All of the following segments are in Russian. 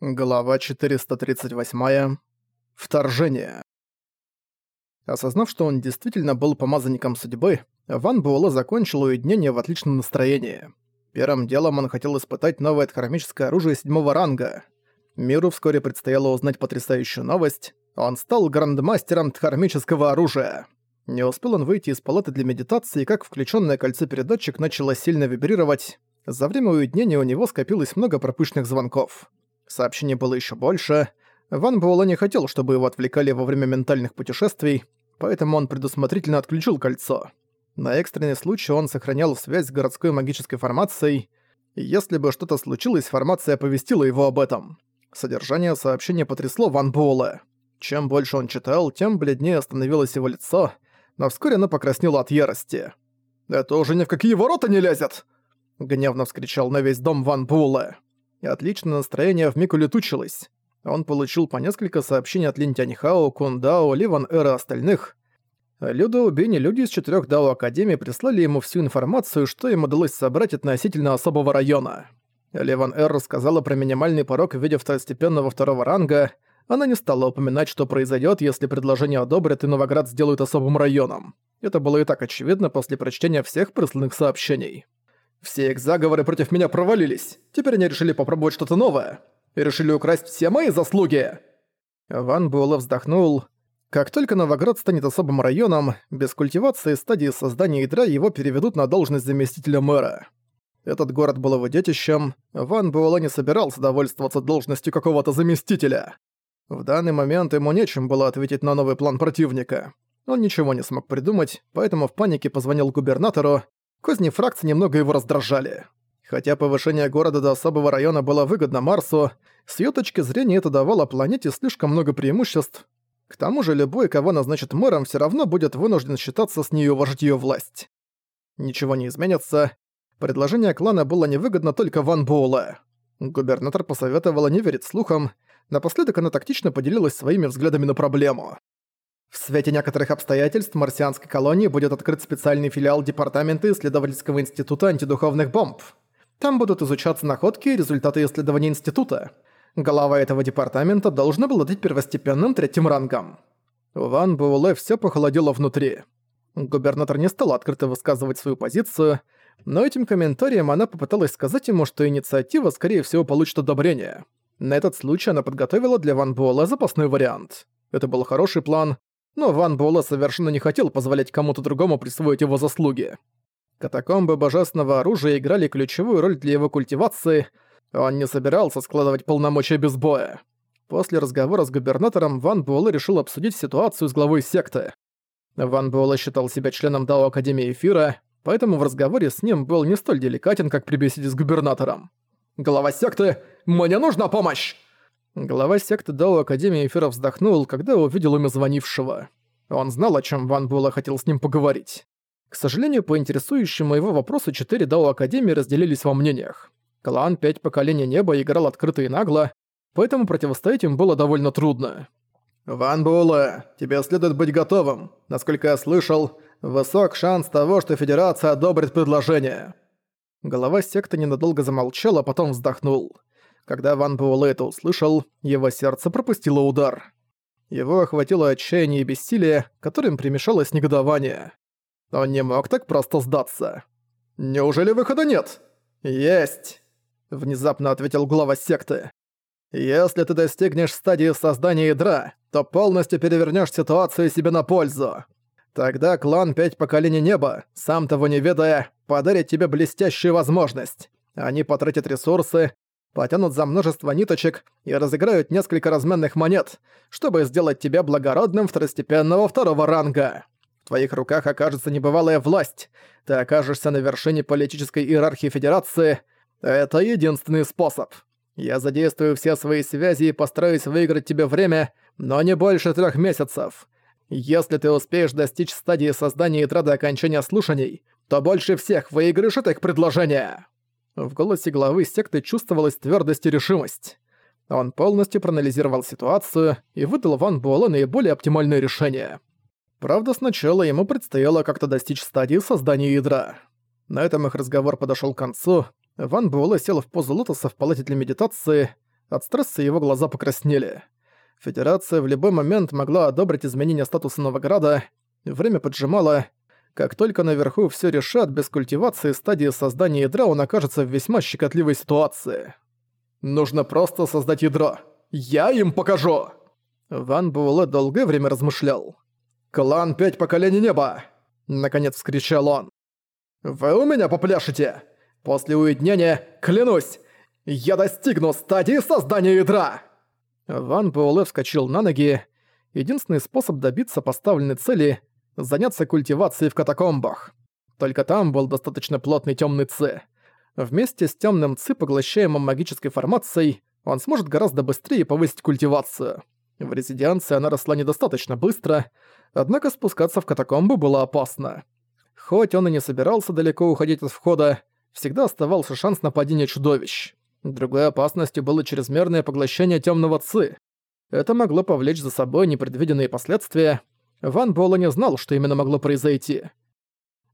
Глава 438. Вторжение. Осознав, что он действительно был помазанником судьбы, Ван Буэлэ закончил уединение в отличном настроении. Первым делом он хотел испытать новое хромическое оружие седьмого ранга. Миру вскоре предстояло узнать потрясающую новость. Он стал грандмастером дхармического оружия. Не успел он выйти из палаты для медитации, как включенное кольцо передатчик начало сильно вибрировать. За время уединения у него скопилось много пропущенных звонков. Сообщений было еще больше. Ван Буэлэ не хотел, чтобы его отвлекали во время ментальных путешествий, поэтому он предусмотрительно отключил кольцо. На экстренный случай он сохранял связь с городской магической формацией. Если бы что-то случилось, формация оповестила его об этом. Содержание сообщения потрясло Ван Буэлэ. Чем больше он читал, тем бледнее становилось его лицо, но вскоре оно покраснело от ярости. «Это уже ни в какие ворота не лезет!» Гневно вскричал на весь дом Ван Буэлэ и отличное настроение вмиг улетучилось. Он получил по несколько сообщений от Лин Тяньхао, Кундао, Ливан Эра остальных. Людо Убини люди из четырех Дао Академии прислали ему всю информацию, что им удалось собрать относительно особого района. Ливан Эр рассказала про минимальный порог в виде второстепенного второго ранга. Она не стала упоминать, что произойдет, если предложение одобрят и Новоград сделают особым районом. Это было и так очевидно после прочтения всех присланных сообщений. Все их заговоры против меня провалились. Теперь они решили попробовать что-то новое. И решили украсть все мои заслуги. Ван Буэлэ вздохнул. Как только Новоград станет особым районом, без культивации стадии создания ядра его переведут на должность заместителя мэра. Этот город был его детищем, Ван Буэлэ не собирался довольствоваться должностью какого-то заместителя. В данный момент ему нечем было ответить на новый план противника. Он ничего не смог придумать, поэтому в панике позвонил губернатору, Козни фракции немного его раздражали. Хотя повышение города до особого района было выгодно Марсу, с её точки зрения это давало планете слишком много преимуществ. К тому же любой, кого назначат мэром, всё равно будет вынужден считаться с нею вождь её власть. Ничего не изменится. Предложение клана было невыгодно только Ван Буэлэ. Губернатор посоветовала не верить слухам, напоследок она тактично поделилась своими взглядами на проблему. В свете некоторых обстоятельств марсианской колонии будет открыт специальный филиал Департамента исследовательского института антидуховных бомб. Там будут изучаться находки и результаты исследований института. Голова этого департамента должна была быть первостепенным третьим рангом. Ван Буэлэ всё похолодело внутри. Губернатор не стал открыто высказывать свою позицию, но этим комментарием она попыталась сказать ему, что инициатива, скорее всего, получит одобрение. На этот случай она подготовила для Ван Буэлэ запасной вариант. Это был хороший план, но Ван Буэлэ совершенно не хотел позволять кому-то другому присвоить его заслуги. Катакомбы божественного оружия играли ключевую роль для его культивации, он не собирался складывать полномочия без боя. После разговора с губернатором Ван Буэлэ решил обсудить ситуацию с главой секты. Ван Буэлэ считал себя членом Дао Академии Эфира, поэтому в разговоре с ним был не столь деликатен, как при беседе с губернатором. «Глава секты, мне нужна помощь!» Глава секты Дао Академии Эфира вздохнул, когда увидел имя звонившего. Он знал, о чем Ван Буэлэ хотел с ним поговорить. К сожалению, по интересующему его вопросу четыре Дао Академии разделились во мнениях. Клан «Пять поколений неба» играл открыто и нагло, поэтому противостоять им было довольно трудно. «Ван Буэлэ, тебе следует быть готовым. Насколько я слышал, высок шанс того, что Федерация одобрит предложение». Голова секты ненадолго замолчал, а потом вздохнул. Когда Ван Буэлэ это услышал, его сердце пропустило удар. Его охватило отчаяние и бессилие, которым примешалось негодование. Он не мог так просто сдаться. «Неужели выхода нет?» «Есть!» — внезапно ответил глава секты. «Если ты достигнешь стадии создания ядра, то полностью перевернешь ситуацию себе на пользу. Тогда клан Пять Поколений Неба, сам того не ведая, подарит тебе блестящую возможность. Они потратят ресурсы, потянут за множество ниточек и разыграют несколько разменных монет, чтобы сделать тебя благородным второстепенного второго ранга. В твоих руках окажется небывалая власть. Ты окажешься на вершине политической иерархии Федерации. Это единственный способ. Я задействую все свои связи и постараюсь выиграть тебе время, но не больше трех месяцев. Если ты успеешь достичь стадии создания ядра до окончания слушаний, то больше всех выиграешь это их предложение. В голосе главы секты чувствовалась твердость и решимость. Он полностью проанализировал ситуацию и выдал Ван Буэлэ наиболее оптимальное решение. Правда, сначала ему предстояло как-то достичь стадии создания ядра. На этом их разговор подошел к концу. Ван Буэлэ сел в позу лотоса в палате для медитации. От стресса его глаза покраснели. Федерация в любой момент могла одобрить изменение статуса Новограда. Время поджимало. Как только наверху все решат, без культивации стадии создания ядра он окажется в весьма щекотливой ситуации. Нужно просто создать ядро. Я им покажу!» Ван Буэлэ долгое время размышлял. «Клан Пять Поколений Неба!» Наконец вскричал он. «Вы у меня попляшете! После уединения, клянусь, я достигну стадии создания ядра!» Ван Буэлэ вскочил на ноги. Единственный способ добиться поставленной цели — заняться культивацией в катакомбах. Только там был достаточно плотный темный ци. Вместе с темным ци, поглощаемым магической формацией, он сможет гораздо быстрее повысить культивацию. В резиденции она росла недостаточно быстро, однако спускаться в катакомбы было опасно. Хоть он и не собирался далеко уходить от входа, всегда оставался шанс нападения чудовищ. Другой опасностью было чрезмерное поглощение темного ци. Это могло повлечь за собой непредвиденные последствия. Ван Буэлла не знал, что именно могло произойти.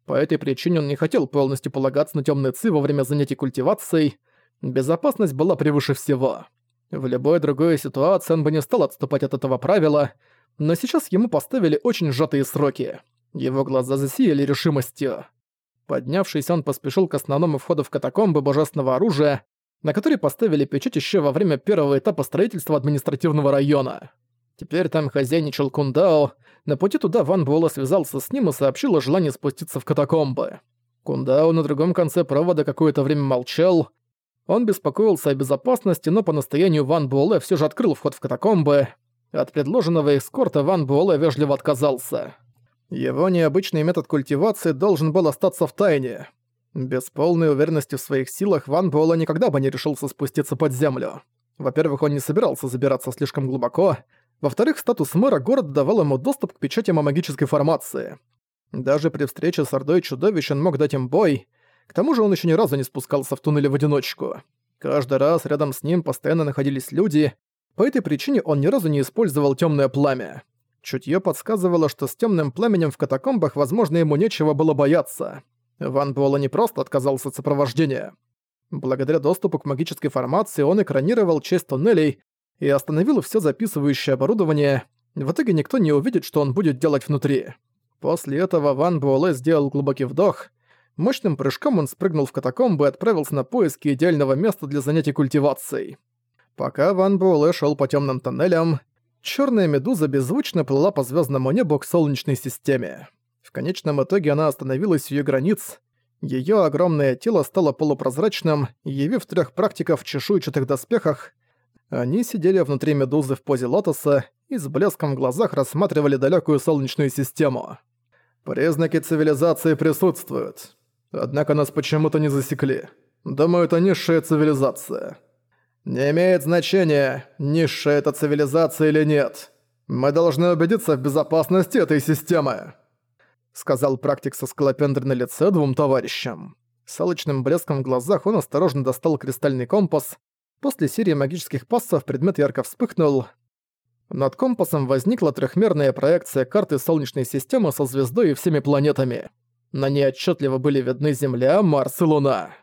По этой причине он не хотел полностью полагаться на темный ци во время занятий культивацией. Безопасность была превыше всего. В любой другой ситуации он бы не стал отступать от этого правила, но сейчас ему поставили очень сжатые сроки. Его глаза засияли решимостью. Поднявшись, он поспешил к основному входу в катакомбы божественного оружия, на который поставили печать еще во время первого этапа строительства административного района. Теперь там хозяйничал Кундао, на пути туда Ван Буэлла связался с ним и сообщил о желании спуститься в катакомбы. Кундао на другом конце провода какое-то время молчал, он беспокоился о безопасности, но по настоянию Ван Буэлэ все же открыл вход в катакомбы. От предложенного эскорта Ван Буэлэ вежливо отказался. Его необычный метод культивации должен был остаться в тайне. Без полной уверенности в своих силах Ван Буэлэ никогда бы не решился спуститься под землю. Во-первых, он не собирался забираться слишком глубоко. Во-вторых, статус мэра города давал ему доступ к печатям о магической формации. Даже при встрече с Ордой Чудовищ он мог дать им бой — к тому же он еще ни разу не спускался в туннеле в одиночку. Каждый раз рядом с ним постоянно находились люди, по этой причине он ни разу не использовал темное пламя. Чутье подсказывало, что с темным пламенем в катакомбах, возможно, ему нечего было бояться. Ван Буэлла не просто отказался от сопровождения. Благодаря доступу к магической формации он экранировал часть туннелей и остановил все записывающее оборудование. В итоге никто не увидит, что он будет делать внутри. После этого Ван Буэлэ сделал глубокий вдох — Мощным прыжком он спрыгнул в катакомбы и отправился на поиски идеального места для занятий культивацией. Пока Ван Буэлэ шел по темным тоннелям, черная медуза беззвучно плыла по звездному небу к Солнечной системе. В конечном итоге она остановилась у ее границ. Ее огромное тело стало полупрозрачным, явив трех практиков в чешуйчатых доспехах. Они сидели внутри медузы в позе лотоса и с блеском в глазах рассматривали далекую Солнечную систему. «Признаки цивилизации присутствуют», Однако нас почему-то не засекли. Думаю, это низшая цивилизация. Не имеет значения, низшая это цивилизация или нет. Мы должны убедиться в безопасности этой системы», — сказал практик со скалопендрой на лице двум товарищам. С блеском в глазах он осторожно достал кристальный компас. После серии магических пассов предмет ярко вспыхнул. Над компасом возникла трехмерная проекция карты Солнечной системы со звездой и всеми планетами. На ней отчетливо были видны Земля, Марс и Луна.